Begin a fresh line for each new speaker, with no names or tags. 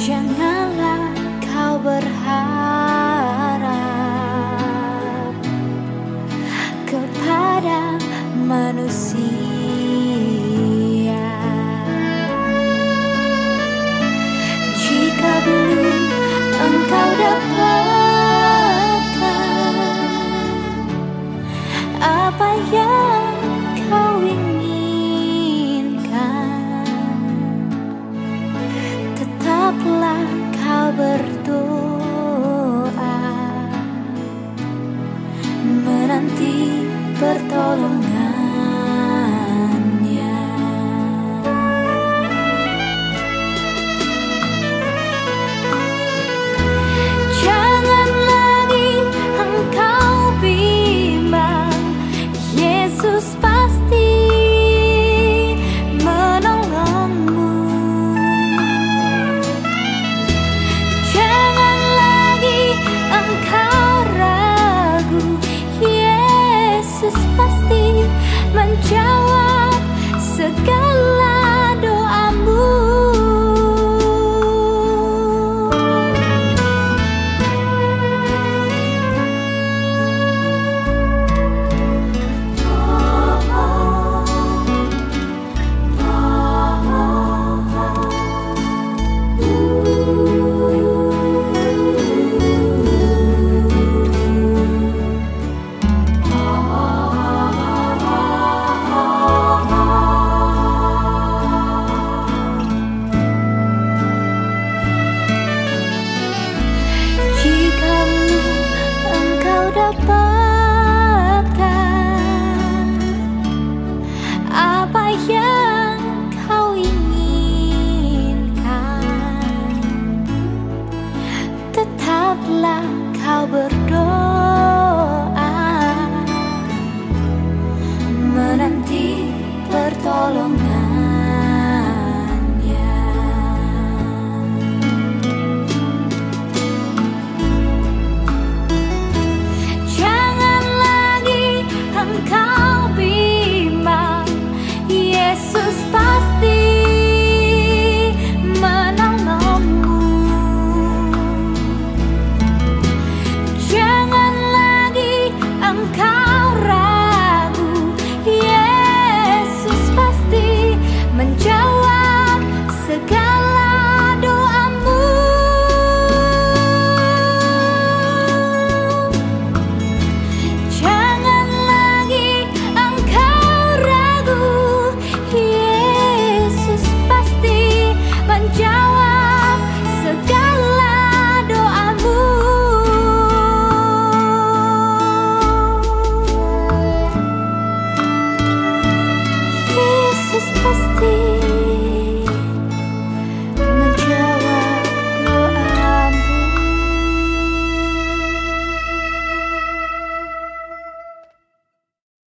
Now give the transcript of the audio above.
Janganlah kau berharap kepada manusia. Jika belum engkau dapat